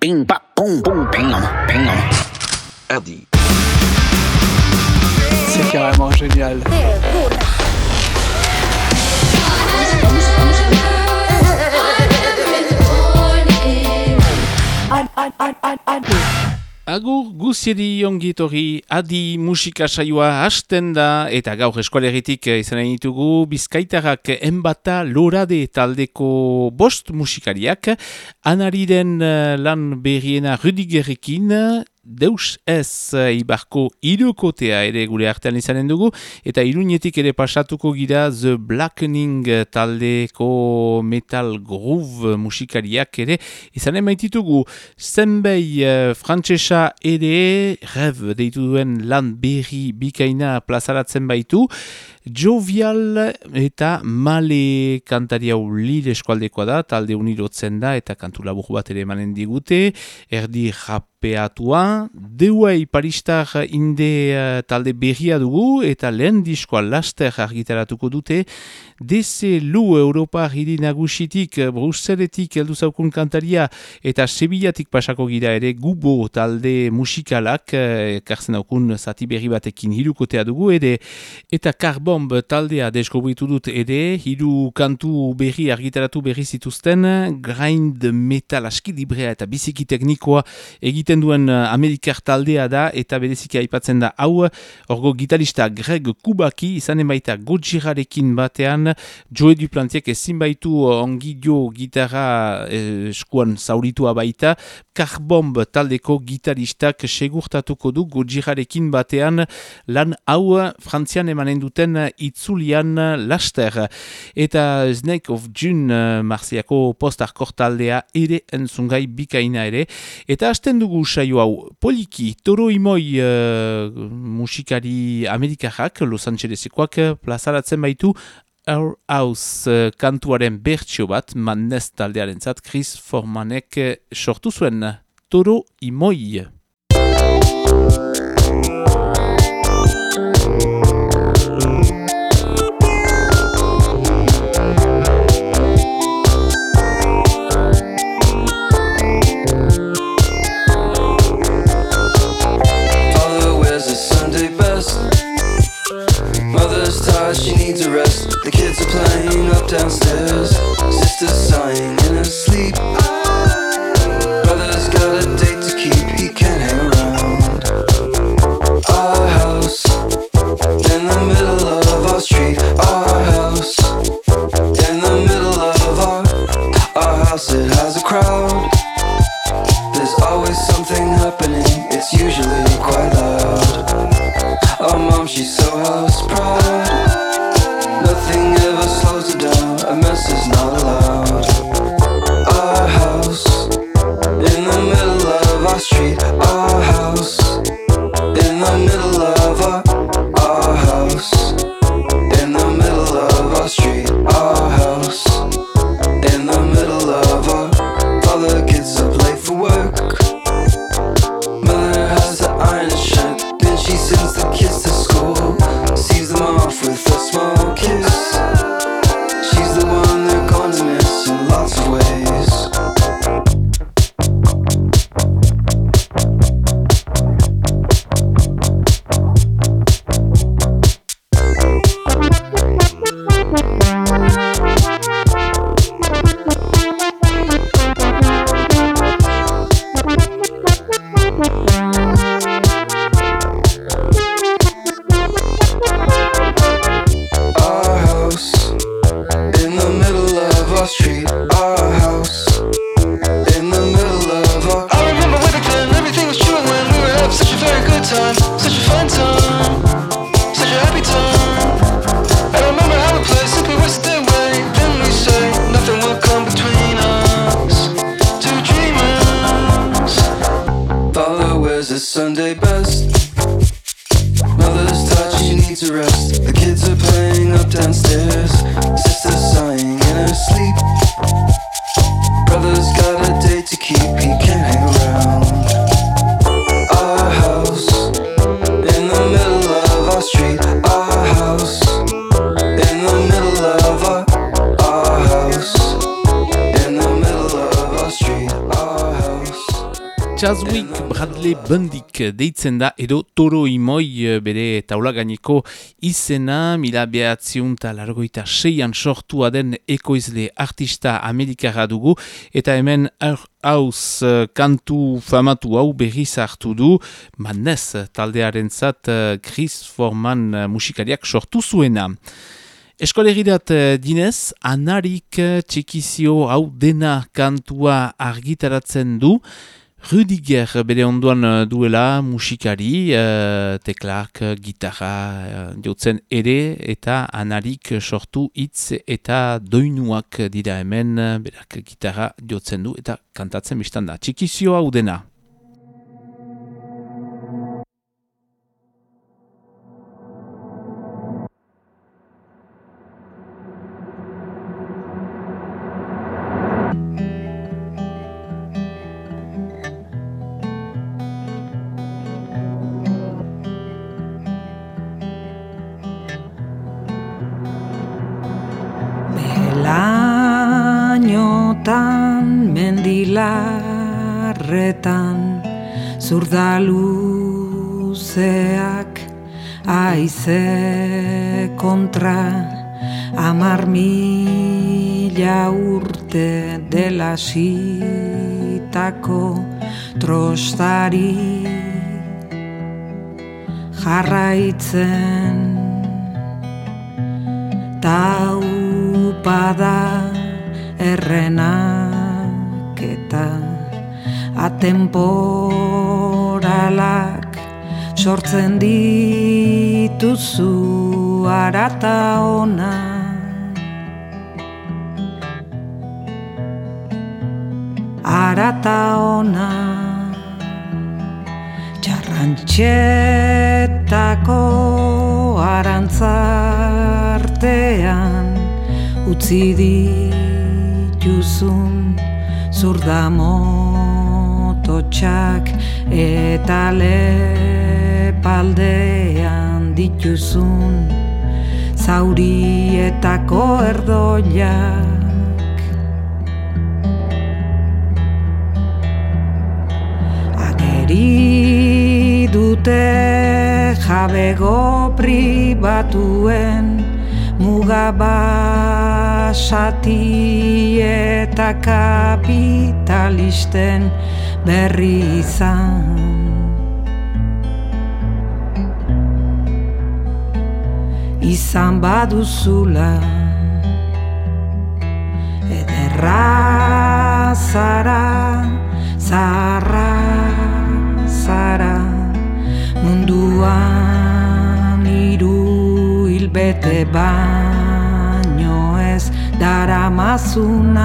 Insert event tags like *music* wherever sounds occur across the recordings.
Bing, ba, boom, boom, bing, bing. Adi. C'est carrément génial. *laughs* Agur guziedi ongitorri adi musika saioa hasten da eta gaur eskualeritik izan ditugu bizkaitarrak enbata lorade taldeko bost musikariak anariren eh, lan berriena Rudigerekin deus ez uh, ibarko irukotea ere gure artean izanen dugu, eta iruñetik ere pasatuko gira The Blackening taldeko metal groove musikariak ere izanen maititugu zenbei uh, frantsesa ere rev deitu duen lan berri bikaina plazaratzen baitu, Jovial eta Male kantari hau lide eskualdekoa da, talde unirotzen da eta kantu labur bat ere emanen digute, erdi rapeatua, deuai paristar inde uh, talde berria dugu eta lehen diskoa laster argitaratuko dute, DC Lu Europa hiri nagusitik Bruseletik heldu zaukun kantaria eta Sebillatik pasako gira ere gubo talde musikalak, eh, karzen aukun zati berri batekin hirukotea dugu ere, eta karbon Bomb taldea deskobritu dut ere, hiru kantu berri argitaratu berri zituzten, grind metal aski librea eta biziki teknikoa egiten duen Amerikar taldea da, eta bereziki aipatzen da hau, orgo gitarista Greg Kubaki, izanen baita Gojirarekin batean, Joe Duplantiek ezin baitu ongi dio gitarra eh, eskuan zauritua baita, Karbomb taldeko gitaristak segurtatuko du Gojirarekin batean, lan hau frantzian emanen duten itzulian laster. Eta Snake of June uh, marziako postarkor taldea ere entzungai bikaina ere. Eta hasten dugu saio hau poliki, toro imoi uh, musikari amerikajak, Los Angelesekoak plazaratzen baitu Our House uh, kantuaren bertsio bat, mannez taldearen zat, Chris Formanek sortu zuen. Toro imoi. she needs a rest. The kids are playing up downstairs. Sister's sighing in her sleep. Brother's got a date to keep, he can't hang around. Our house in the middle of our street. Our house in the middle of our our house. It has a crowd. There's always something happening. It's usually quite loud. Our mom, she's so house deitzen da edo toro imoi eh, bere taula gaineko izena mila behatziun eta largoita seian sortua den ekoizle artista amerikara dugu eta hemen hauz eh, kantu famatu hau berriz hartu du manez taldearen zat eh, Chris Forman musikariak sortu zuena. Eskoleridat dinez, anarik txikizio hau dena kantua argitaratzen du, Rudiger bere onduan uh, duela musikari, uh, teklak, uh, gitarra, uh, jotzen ere eta anarik sortu hitz eta doinuak dira hemen, berak gitarra jotzen du eta kantatzen biztan da. Txikizioa udena. 怎 dituzun zaurietako erdoiak ageri dute jabego pribatuen mugabasati eta kapitalisten berri izan. Izan baduzula ederra zara, zarra zara munduan iru bete baino ez dara mazun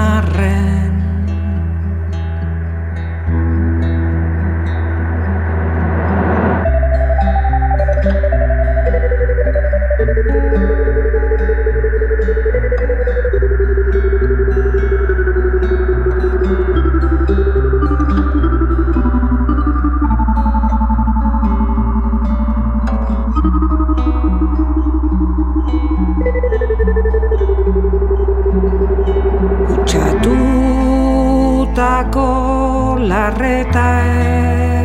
arren larreta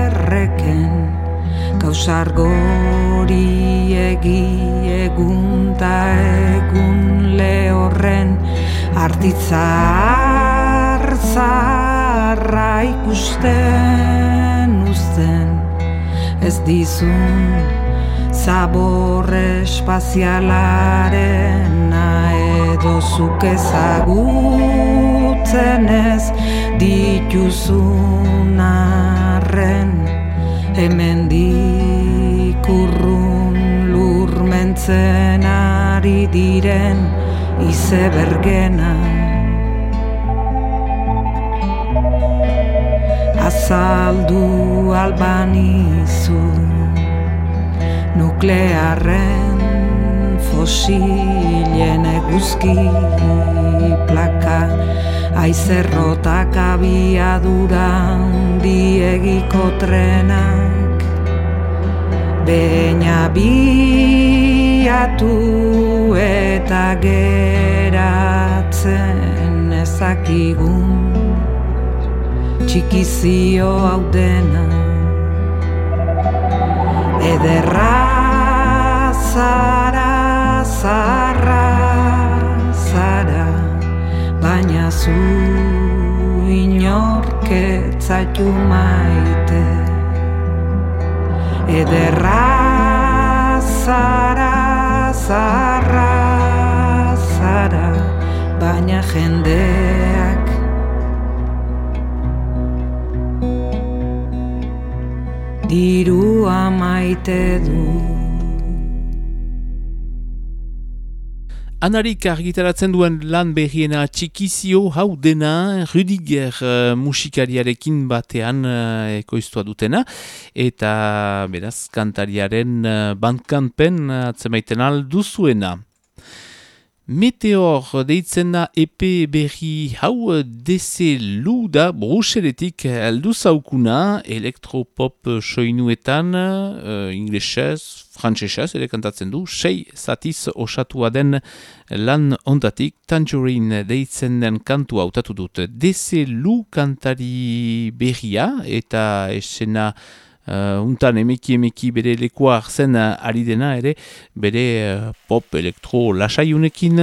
erreken Gauzar gori egi egun ta egun lehorren Artitzar zarra ikusten uzten. Ez dizun zabor espazialaren edo zuk ezagutzen ez dituzun arren hemen dikurrun lurmentzen ari diren izebergena. Azaldu albanizu nuklearren fosilen eguzki plaka aizerrotak abiadura diegiko trenak. Beina biatu eta geratzen ezakigun txikizio hau dena Ederra zara, zara, Baina zu inorketzatu maite. Ederra zara, zara, zara Baina jendeak dirua maite du Anarik argitaratzen duen lan berriena txikizio hau dena Rudiger uh, musikariarekin batean uh, ekoiztua dutena eta beraz kantariaren uh, bandkanpen uh, atzemaiten alduzuena. Meteor deitzen da EP berri hau DC Lu da Bruseletik aldu zaukuna elektropop soinuetan uh, inglesez, frantsesez ere kantatzen du, sei zatiz osatua den lan ondatik Tangerine deitzen den kantu hautatu dut DC Lu kantari berria eta esena Uh, untan emeki emeki bere lekoa arzen uh, ari dena ere, bere uh, pop elektro lasaiunekin.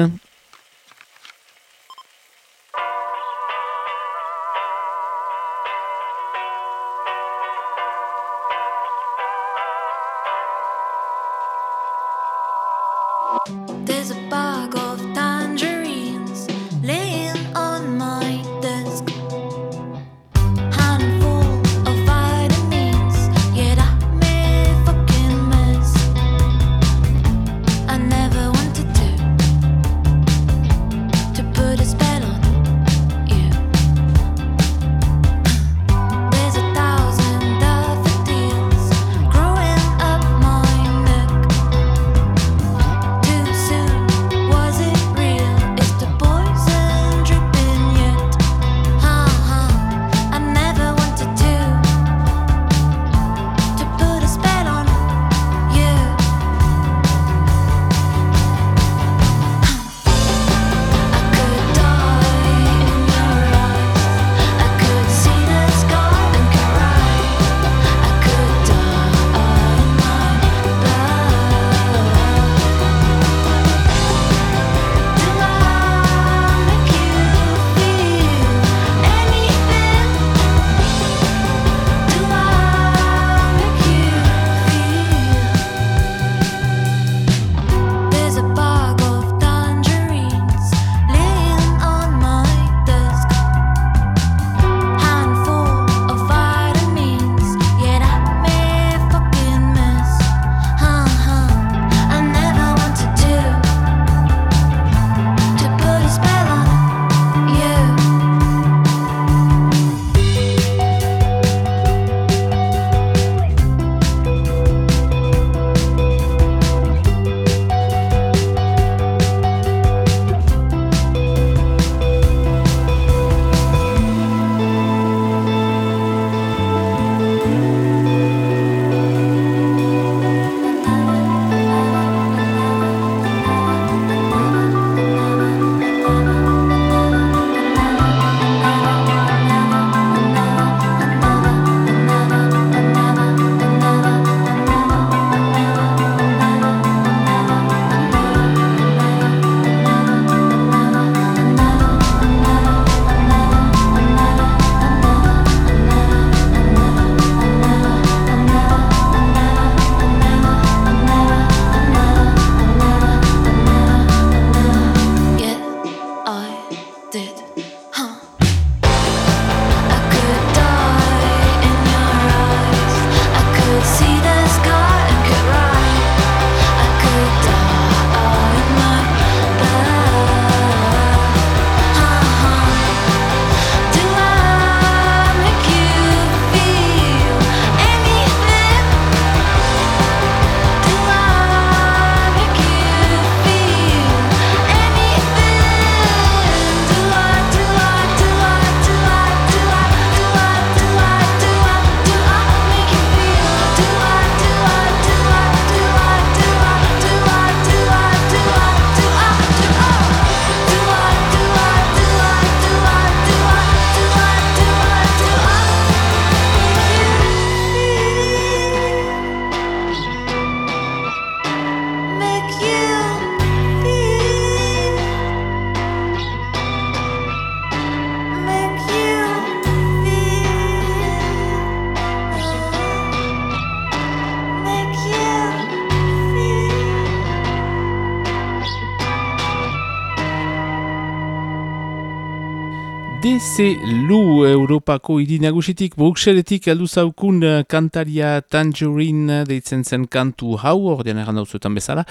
Meze Lu Europako hiri nagusitik Bruxelletik aldu zaukun eh, kantaria Tangerine deitzen zen kantu hau, ordean erran dauzuetan bezala,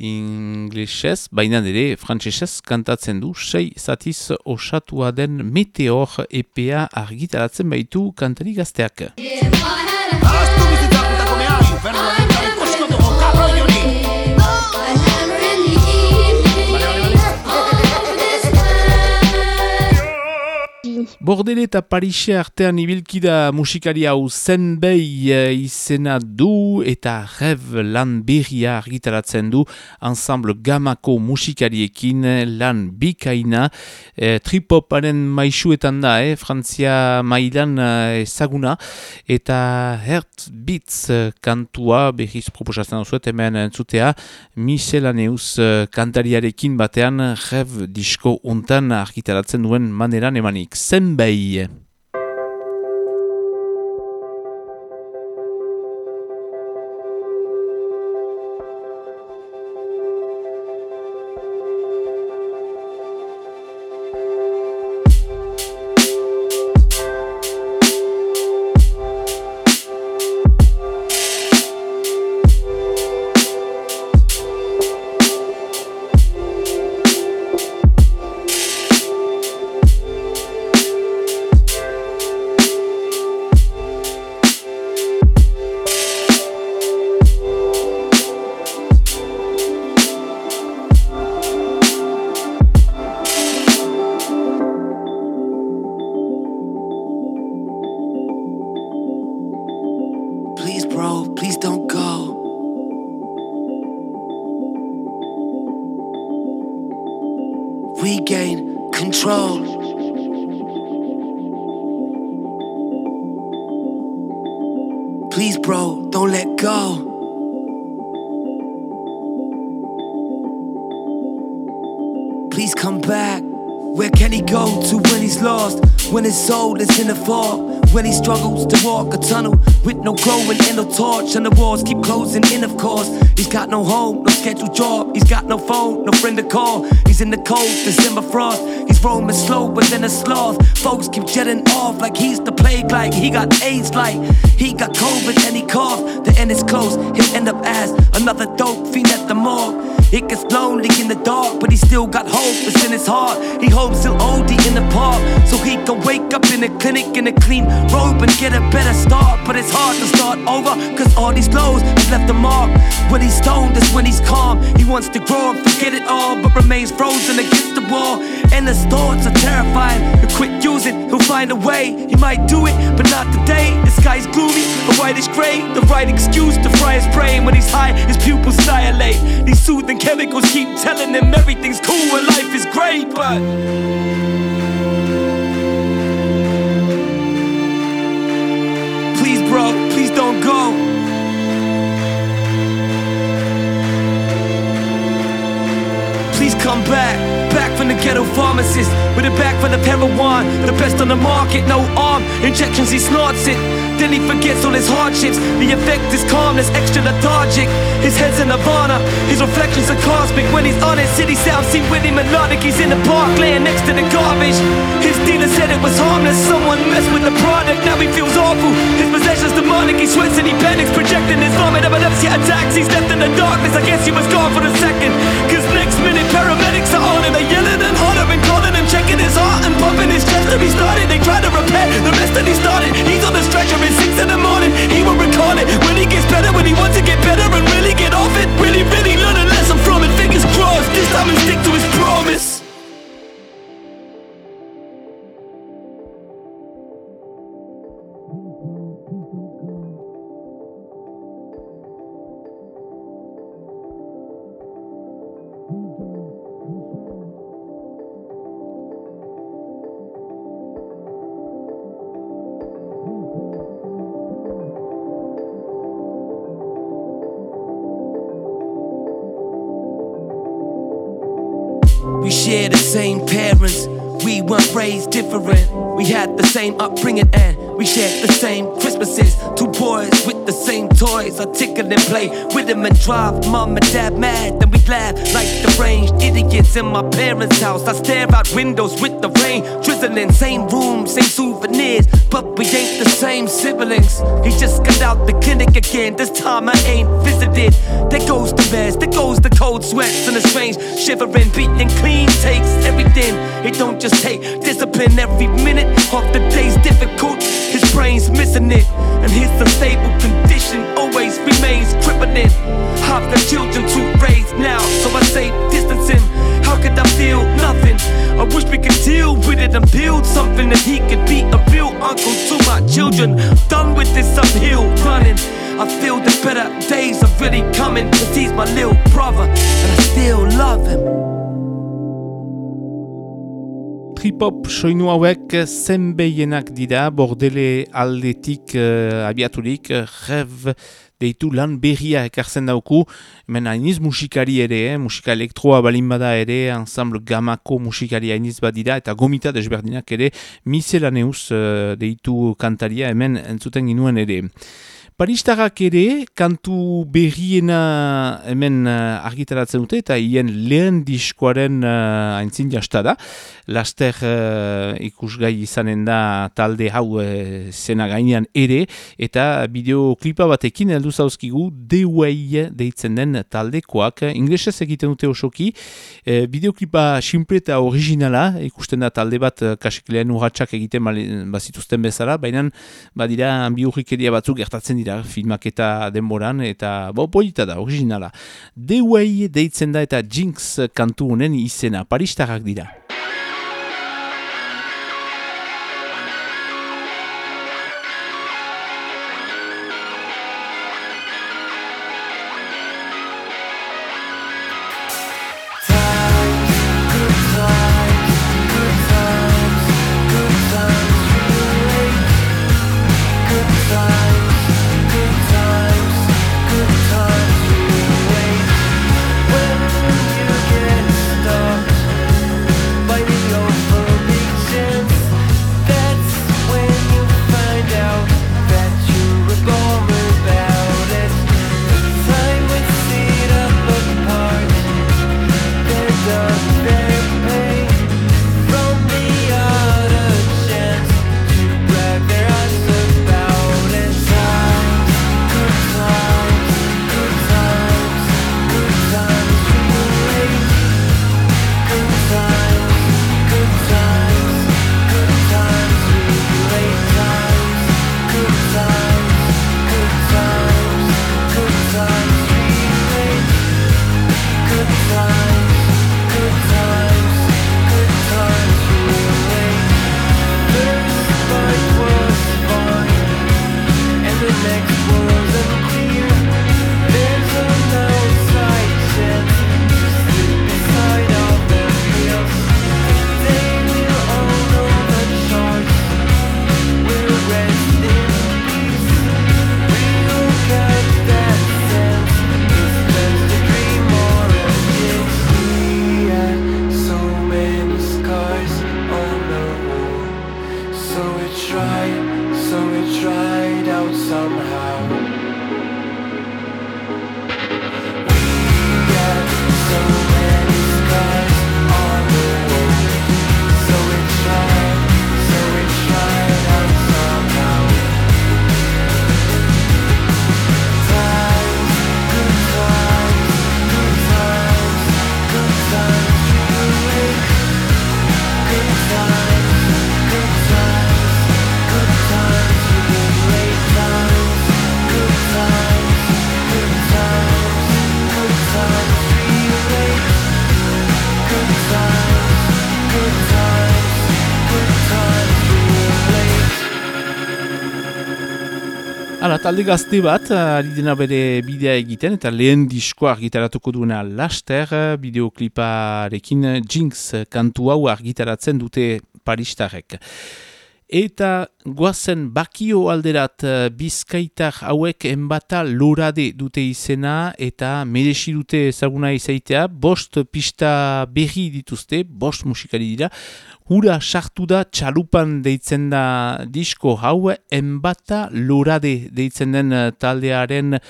inglesez, baina ere frantsesez kantatzen du, sei zatiz osatua den meteor EPA argitaratzen baitu kantari gazteak. Ahaztu Bordele eta Parise artean ibilkida musikari hau zenbei eh, izena du eta rev lan berria argitaratzen du ensemble gamako musikariekin eh, lan bikaina. E, tripoparen maisuetan da, eh, Frantzia mailan eh, ezaguna. Eta Hertz eh, kantua berriz proposatzen duzuet hemen entzutea miselaneus eh, kantariarekin batean rev disko untan argitaratzen duen maneran emanik zenbei. And the walls keep closing in, of course. He's got no home, no scheduled job. He's got no phone, no friend to call. He's in the cold December frost. He's roaming slow, but then a sloth. Folks keep jetting off like he's the plague, like he got AIDS, like he got COVID and he coughed. The end is close, he'll end up as another dope fiend at the morgue. It gets lonely in the dark, but he still got hope. It's in his heart. He hopes he'll OD in the park, so he can wake up in the clinic in a clean robe and get a better start. But it's hard to start over, cause all these lows have left a mark. When he's stoned, that's when he's calm. He wants to grow and forget it all, but remains frozen against the wall. And his thoughts are terrifying. He'll quit using, he'll find a way. He might do it, but not today. The sky's gloomy, a whitish gray. The right excuse to fry his brain. When he's high, his pupils dilate. These soothing chemicals keep telling them everything's cool and life is great, but. Ghetto pharmacist with a bag for the heroin, the best on the market, no arm injections, he snorts it. Then he forgets all his hardships. The effect is calmness, extra lethargic. His head's in nirvana, his reflections are cosmic. When he's on his city sounds seem really melodic. He's in the park laying next to the garbage. His dealer said it was harmless. Someone messed with the product, now he feels awful. His possessions demonic, he sweats and he panics, projecting his vomit. Epilepsy attacks, he's left in the darkness. I guess he was gone for the second. Cause next minute paramedics are on him. They're yelling and hollering, calling him, checking his heart and pumping his chest to be started. They try to repair the rest that he started. He's on the stretcher at 6 in the morning. He will record it when he gets better, when he wants to get better and really get off it. Really, really learn a lesson from it. Fingers crossed, this time he'll stick to his promise. Different. We had the same upbringing and We shared the same Christmases. Two boys with the same toys. I tickle and play with them and drive mom and dad mad. Then we laugh like deranged idiots in my parents' house. I stare out windows with the rain drizzling. Same room, same souvenirs, but we ain't the same siblings. He just got out the clinic again. This time I ain't visited. There goes cold sweats and the strange shivering, beating clean takes everything. It don't just take discipline every minute of the day's difficult. His brain's missing it, and his unstable condition always remains crippling. I've got children to raise now, so I say distancing. How could I feel nothing? I wish we could deal with it and build something that he could be a real uncle to my children. Done with this uphill running. I feel the better days are really coming, cause he's my little brother, and I still love him. Tripop soinu hauek zenbeienak dira, bordele aldetik uh, abiaturik, uh, rev deitu lan berria ekartzen dauku, hemen hainiz musikari ere, eh? musika elektroa balin bada ere, ensemble gamako musikari hainiz badira, eta gomita desberdinak ere, miselaneus uh, deitu kantaria hemen entzuten ginuen ere. Paristarrak ere, kantu berriena hemen uh, argitaratzen dute, eta hien lehen diskoaren uh, aintzin jasta da. Laster uh, ikusgai izanen da talde hau uh, zena gainean ere, eta bideoklipa batekin heldu zauzkigu The Way deitzen den taldekoak. Inglesez egiten dute osoki, uh, bideoklipa simple eta originala, ikusten da talde bat uh, kasik lehen urratxak egiten bazituzten bezala, baina badira bi urrikeria batzuk gertatzen dira filmak eta denboran, eta bo, polita da, originala. The Way deitzen da eta Jinx kantu honen izena, paristarrak dira. Talde gazte bat, ari dena bere bidea egiten, eta lehen diskoa argitaratuko duena laster, bideokliparekin Jinx kantu hau argitaratzen dute paristarek. Eta goazen bakio alderat bizkaitar hauek enbata lorade dute izena eta merezi dute ezaguna izaitea, bost pista berri dituzte, bost musikari dira, Hura sartu da txalupan deitzen da disko hau enbata lorade deitzen den eh, taldearen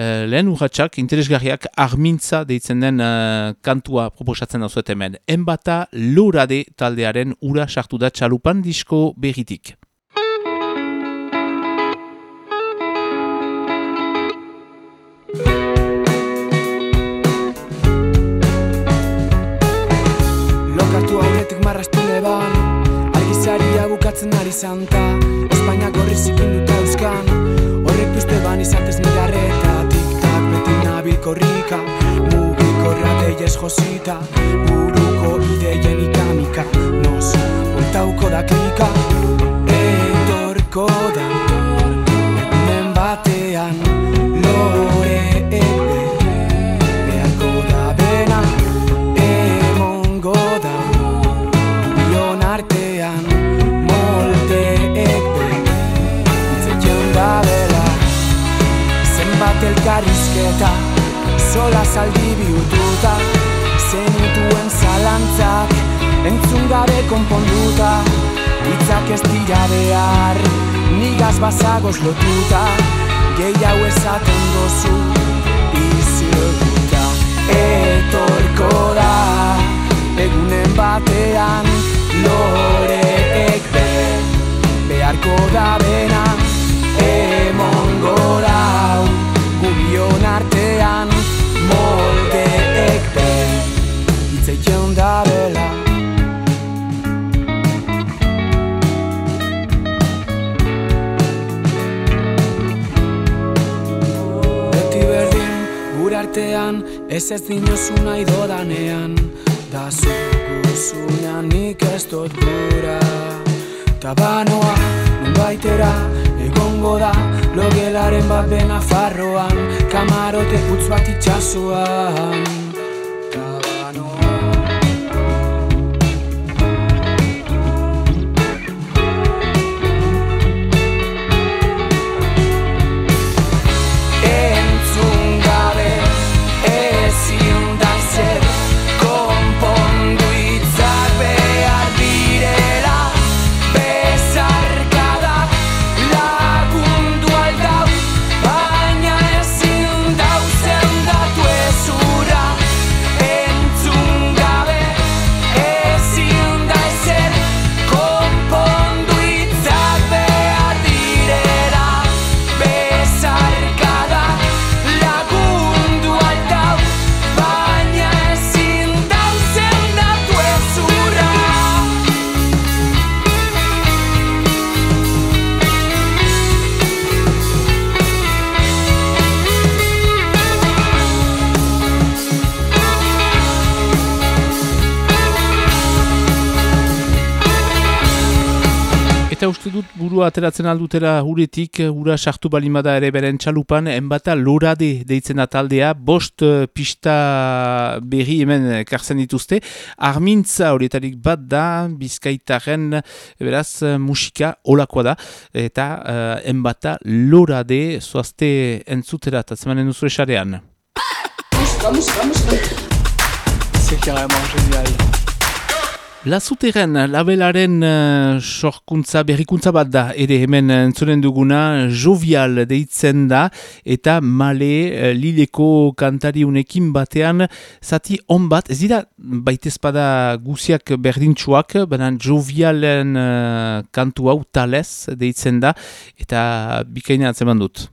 Uh, lehen urratxak, interesgarriak, armintza deitzen den uh, kantua proposatzen da zuet hemen. Enbata lorade taldearen ura sartu da txalupan disko berritik. Bukatzen ari zanta Espainiak horri zikin dut euskan. Horrek pizte ban izatez nigarreta Tik-tak beti nabil korrika Mugikorra deiez josita. Buruko ideien ikamika Nos, bueltauko da klika Etorko da Egunen batean elkarrizketa Zola zaldi bihututa Zenituen zalantzak Entzun gabe konponduta Hitzak ez dira behar Nigaz bazagoz lotuta Gehiago esaten dozu Izilotuta. Etorko da Egunen batean Loreek be Beharko da bena Emongo da Gubion artean Moldeek be Itzeion da bela Beti berdin, gure artean Ez ez dinozu nahi dodanean. Da zuguzunean nik ez dut gura Tabanoa, nun baitera Egongo da, logelaren bat bena farroan Kamarote putz bat itxasuan uste dut burua ateratzen aldutera uretik, ura sartu balimada ere beren txalupan, enbata lorade deitzen da taldea, bost eh, pista berri hemen kartzen dituzte. Armintza horietarik bat da, bizkaitaren, beraz, eh, musika olakoa da, eta uh, enbata lorade zoazte entzutera, eta zemanen duzu esarean. C'est carrément génial Lazuteren labelaren uh, sorkuntza berrikuntza bat da. Ere hemen uh, entzunen duguna jovial deitzen da. Eta male uh, lileko kantariunekin batean zati on bat, ez dira baitezpada guziak berdintxuak, baina jovialen uh, kantu hau talez deitzen da. Eta bikaina atzeman dut.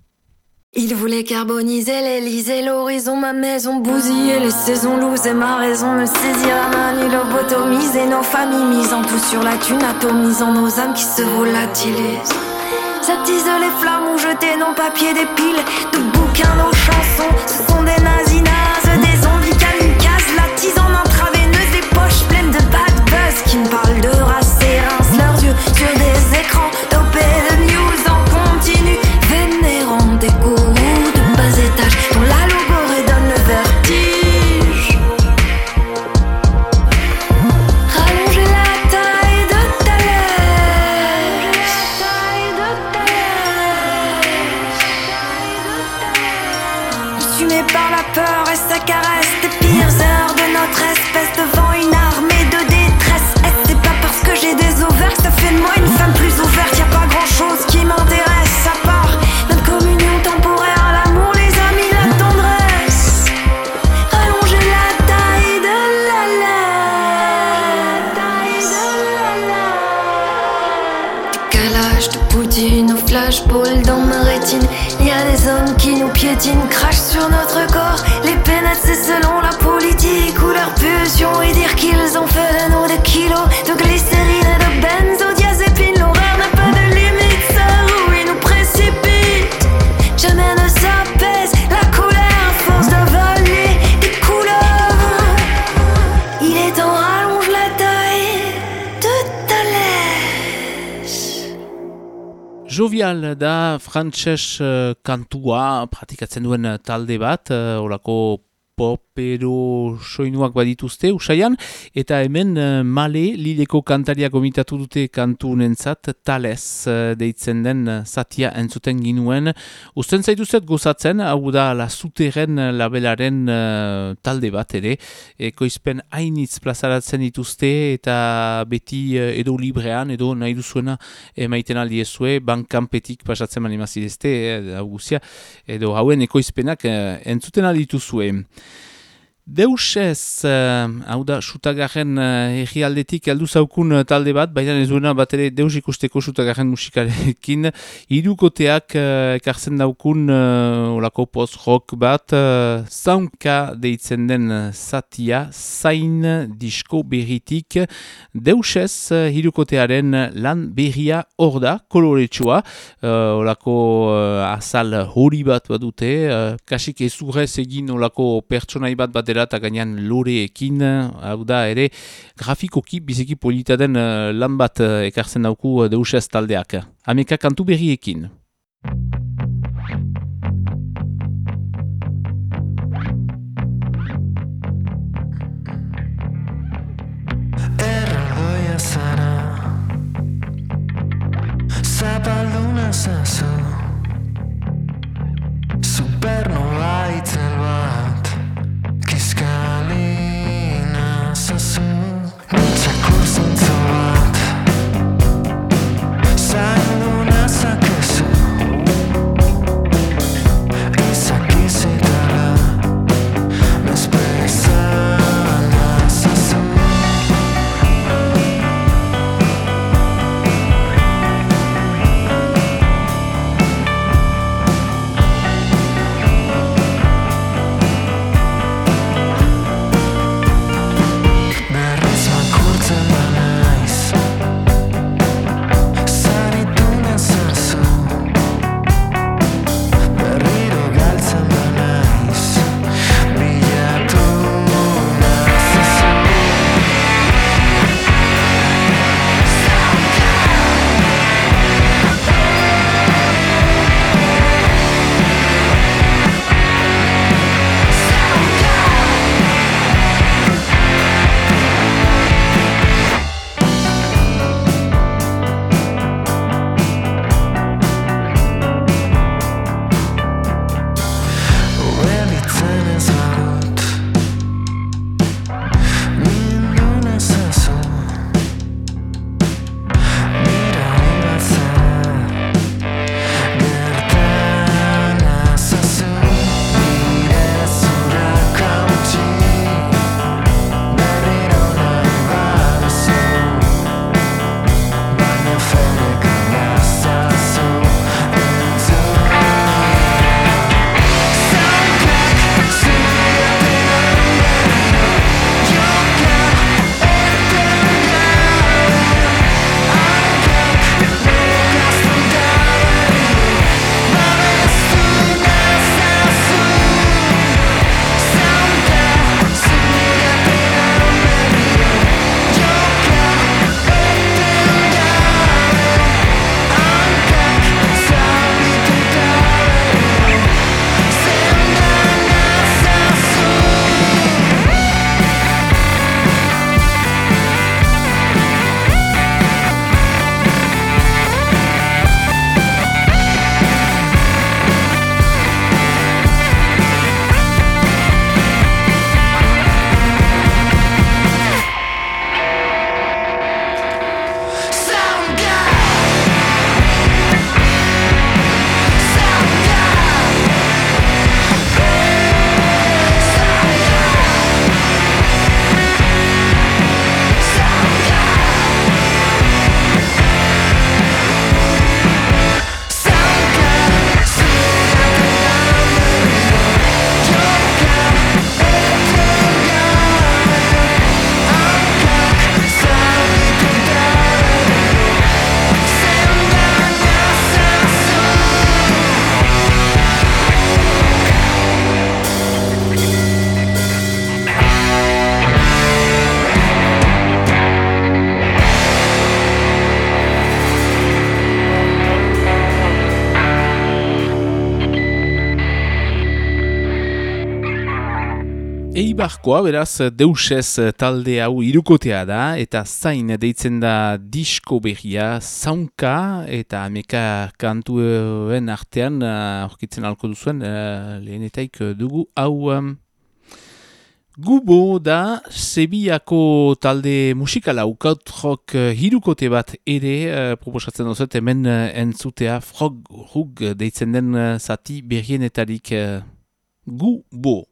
Il voulait carboniser l'Elysée, l'horizon, ma maison, bousiller les saisons, loser ma raison, me saisir la main, lobotomiser nos familles, misant tout sur la thune, atomisant nos âmes qui se volatilisent. S'attisent les flammes ou jeter nos papiers des piles, de bouquins, nos chansons, ce sont des nazis des zombies kamikazes, la tisane intraveineuse, des poches pleines de bad buzz qui me parlent de race et rincent leurs yeux des écrans, Jovial da frantses eh, kantua pratikatzen duen talde bat, uh, olako popero soinuak badituzte usaian, eta hemen uh, male lileko kantaria gomitatu dute kantu nentzat talez uh, deitzen den uh, zatia entzuten ginuen. Usten zaituzet gozatzen, hau da la zuteren labelaren uh, talde bat ere, ekoizpen hainitz plazaratzen dituzte eta beti uh, edo librean edo nahi duzuena emaiten aldiezue, bankanpetik pasatzen mani mazidezte, eh, edo hauen ekoizpenak eh, entzuten aldituzue. Deus ez, uh, hau da, sutagarren uh, egialdetik heldu zaukun uh, talde bat, baina ez duena bat ere deus ikusteko sutagarren musikarekin, irukoteak uh, ekartzen daukun uh, olako post-rock bat, uh, zaunka deitzen den satia, zain disko berritik, deus ez, uh, hirukotearen lan berria hor da, koloretsua, uh, olako uh, azal hori bat badute, uh, kasik ezurrez egin olako pertsonai bat batera eta gainean loreekin, hau da ere grafikoki biziki polita den uh, lan bat uh, ekartzen dauku uh, deusez taldeak. Ameka kantu berriekin. Zara Zapalduna zazu Supernova Eibarkoa, beraz, deusez talde hau irukotea da, eta zain deitzen da disko berria, zaunka, eta ameka kantuen artean, uh, aurkitzen alko duzuen, uh, lehenetaik dugu hau... Um, Gubo da Sebiako talde musikala ukaut rock hirukote bat ere uh, proposatzen duzet hemen uh, entzutea frog rug deitzen den uh, zati berrienetarik uh, Gubo.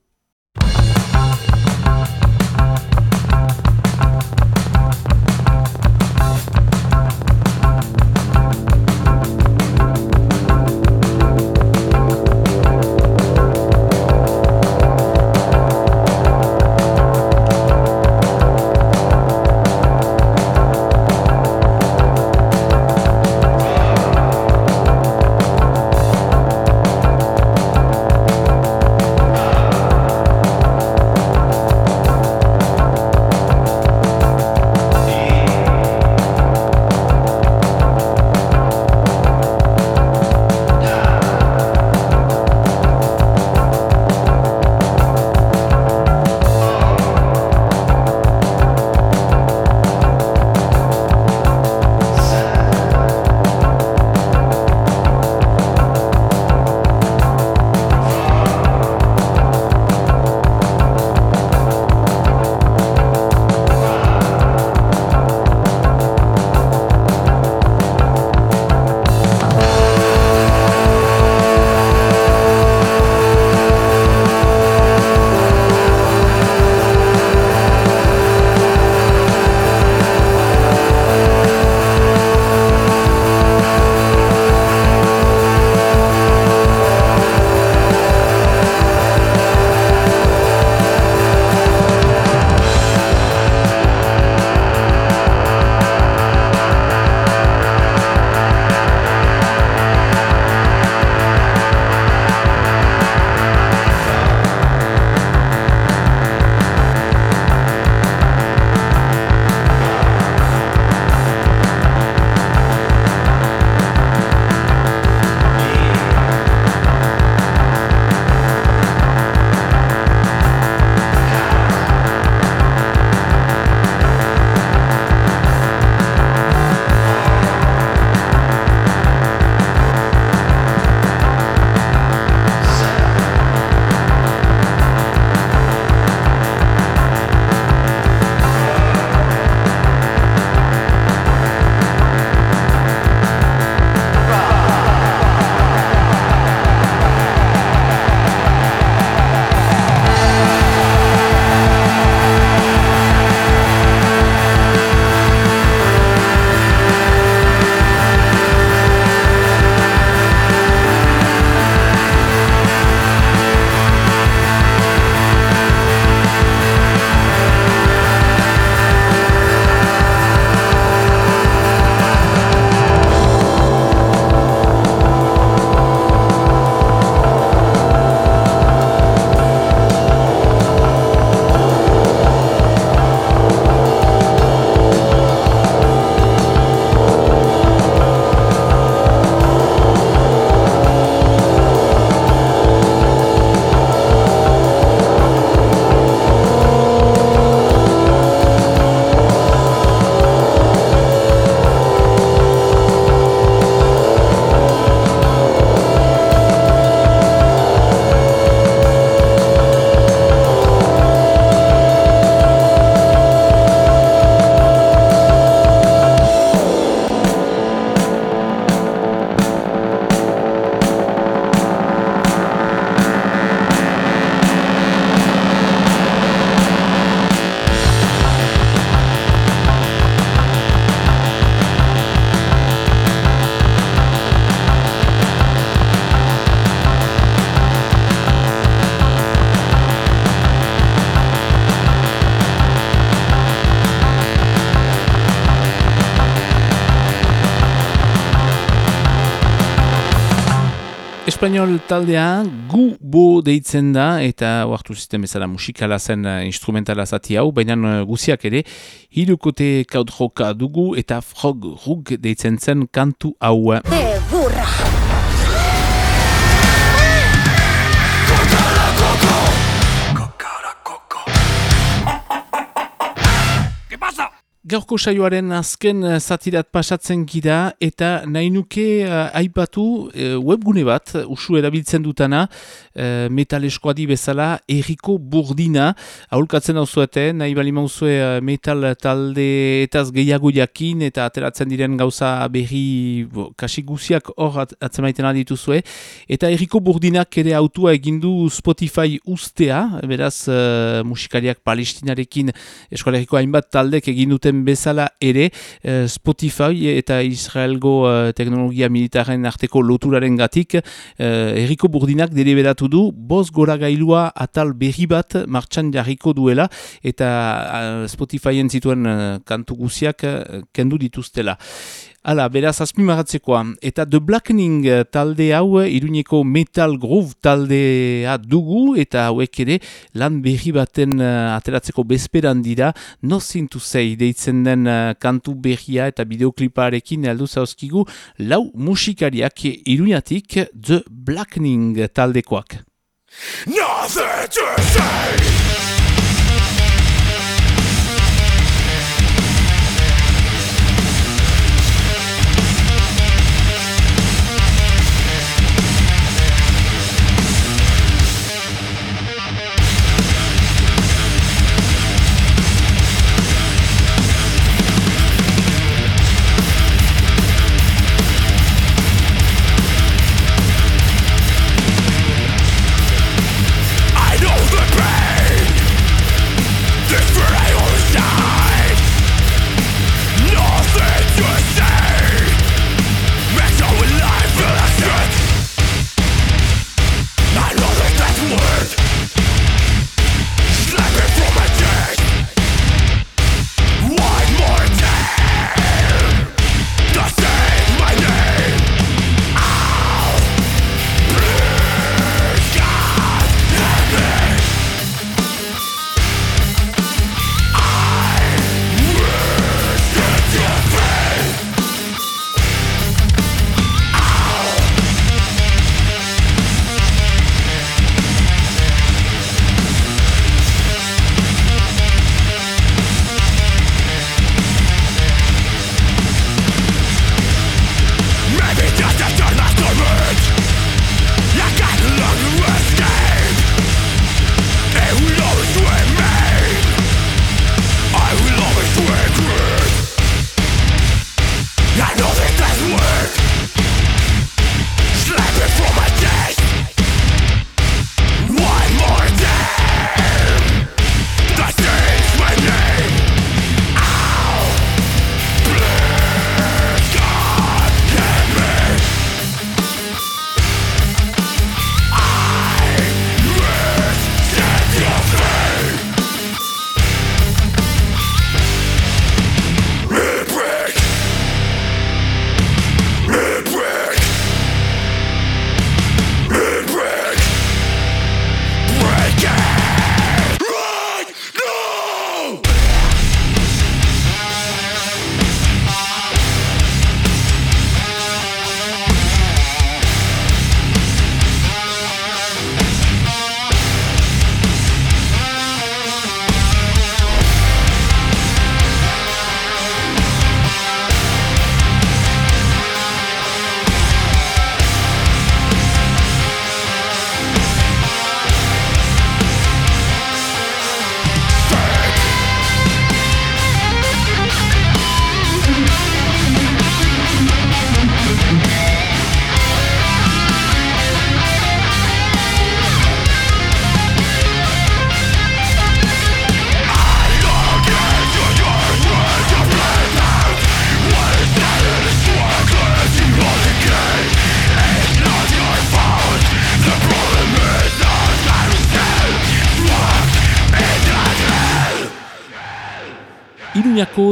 Espainol taldea gu bo deitzen da eta oartu zisten bezala musikala zen uh, instrumentala zati hau, baina uh, guziak ere hirukote kaudroka dugu eta frog rug deitzen zen kantu hau. Gaurko saioaren azken eh, zatirat pasatzen gira eta nahi nuke uh, aipatu uh, webgune bat usu erabiltzen dutana uh, metal eskuadi bezala erriko burdina. Aholkatzen hau zuete, nahi bali mauzue uh, metal talde etaz gehiago jakin eta ateratzen diren gauza berri bo, kasi guziak hor at, atzemaiten adituzue. Eta erriko burdinak ere autua egindu Spotify ustea, beraz uh, musikariak palestinarekin eskolegiko hainbat taldek egin duten bezala ere eh, Spotify eta Israelgo eh, teknologia militaren arteko loturaren gatik eh, erriko burdinak deliberatu du boz gora gailua atal berri bat martxan jarriko duela eta eh, Spotifyen zituen eh, kantu guziak eh, kendu dituztela. Hala, beraz azpimaratzekoa. Eta The Blackening eh, talde hau eh, iruñeko Metal Groove taldea dugu eta hauek ere lan berri baten uh, ateratzeko bezperan dira no zintu zei deitzen den uh, kantu berria eta bideokliparekin aldu zauzkigu lau musikariak iruñatik The Blackening taldekoak. Nothing to say.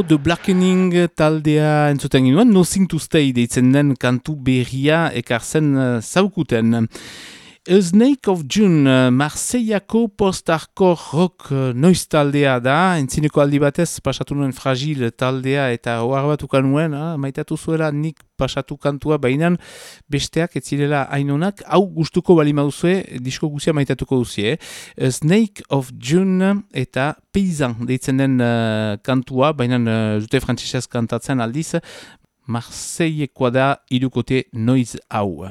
The Blackening taldea entzuten ginoen, Nothing to Stay deitzen den kantu berria ekartzen uh, zaukuten. Snake of June, uh, Marseillako post-hardcore rock uh, noiz taldea da, entzineko aldi batez pasatu nuen fragil taldea eta ohar bat ukan nuen, ah, maitatu zuela nik pasatu kantua bainan besteak ez zirela hainonak, hau gustuko bali mauzue, disko guzia maitatuko duzie. A Snake of June eta Paysan deitzen den uh, kantua, bainan uh, zute frantzisez kantatzen aldiz, Marseillekoa da irukote noiz hau.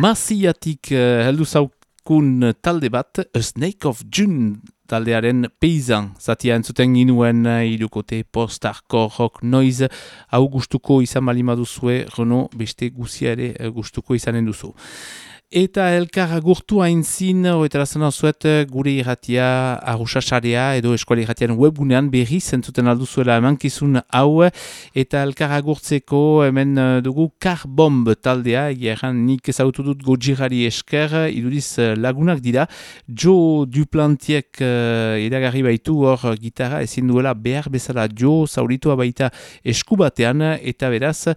Masiatik uh, heldu zaukun talde bat, A Snake of June taldearen peizan. Zatia entzuten ginuen uh, irukote post-hardcore rock noise hau gustuko izan balima duzue, Renault beste guzia ere uh, gustuko izanen duzu. Eta elkar agurtu hain zin, oetara zen zuet, gure irratia arrusasarea edo eskuali irratian webgunean berri zentzuten alduzuela emankizun hau. Eta elkar agurtzeko hemen eh, dugu karbomb taldea, egeran nik ezagutu dut gojirari esker, iduriz eh, lagunak dira, Jo Duplantiek uh, edagarri baitu hor gitarra ezin duela behar bezala. Jo zauritua baita eskubatean eta beraz uh,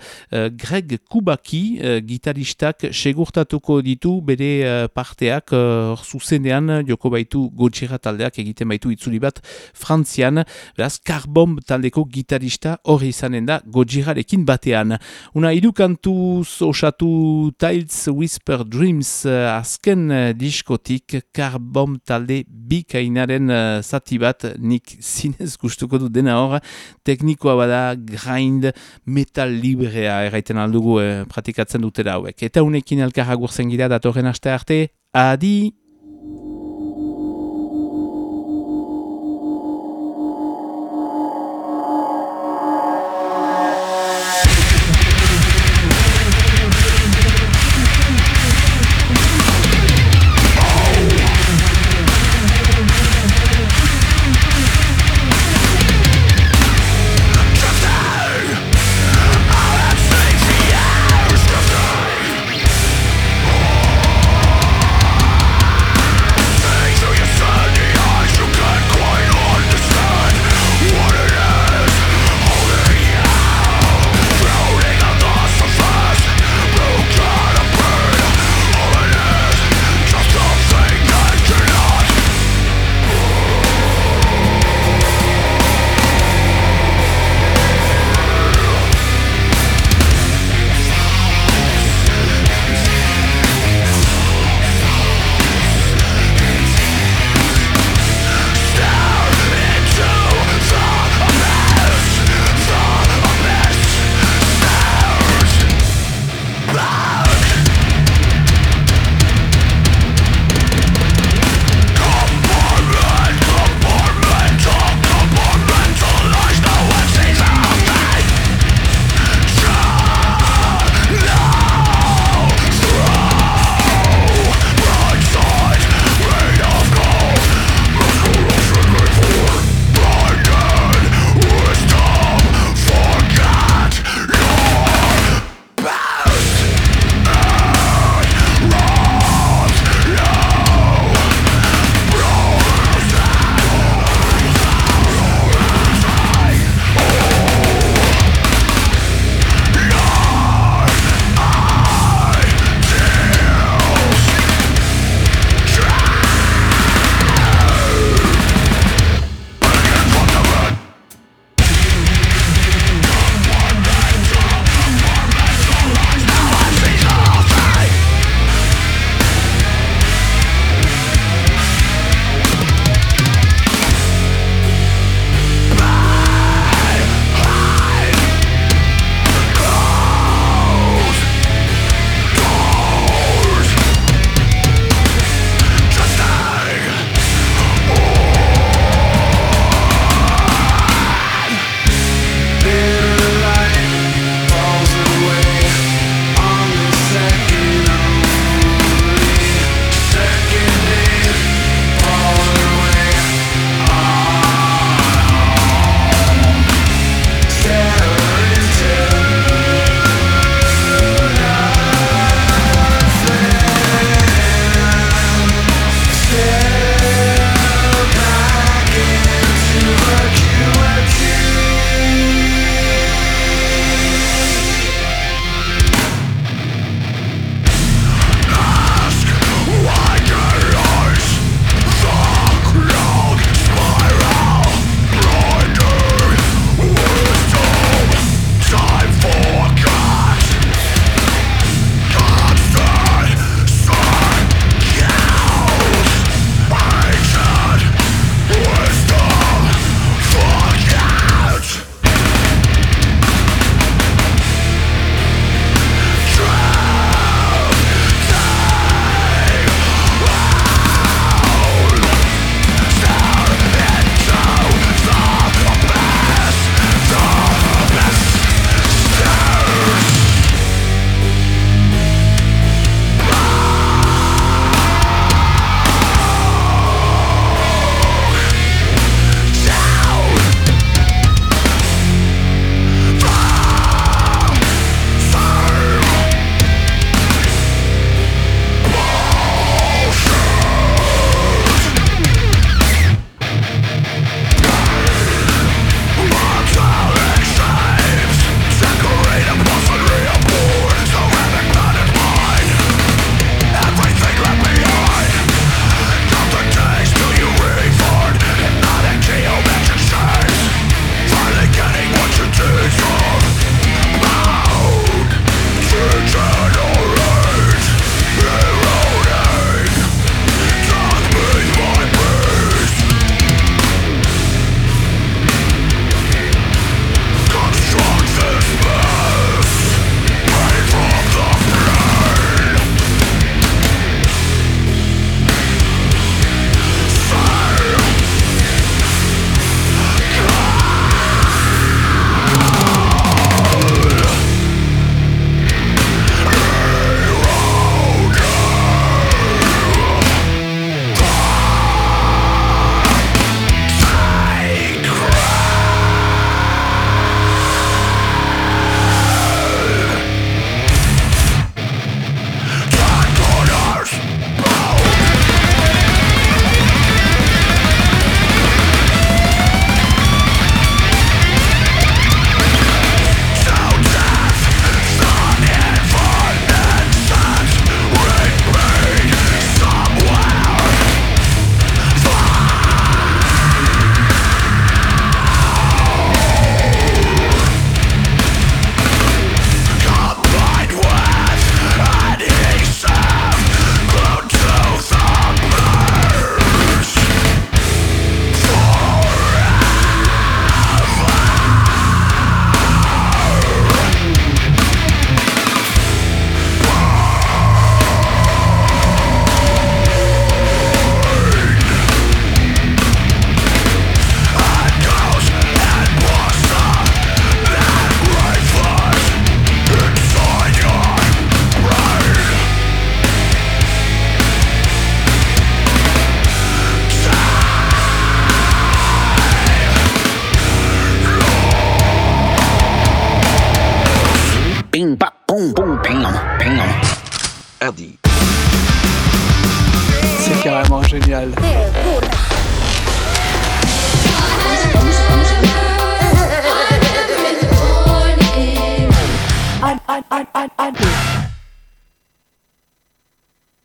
Greg Kubaki uh, gitaristak segurtatuko ditu ditu bere uh, parteak uh, zuzenean joko baitu gotxera taldeak egiten baitu itzuli bat frantzian, beraz karbom taldeko gitarista hori izanen da gotxerarekin batean. Una irukantu osatu Tiles Whisper Dreams uh, azken uh, diskotik karbom talde bikainaren uh, zati bat nik zinez gustuko du dena hor teknikoa bada grind metal librea erraiten aldugu eh, pratikatzen dutera hauek. Eta unekin elkarra gurzen gira datorren aste arte, adi!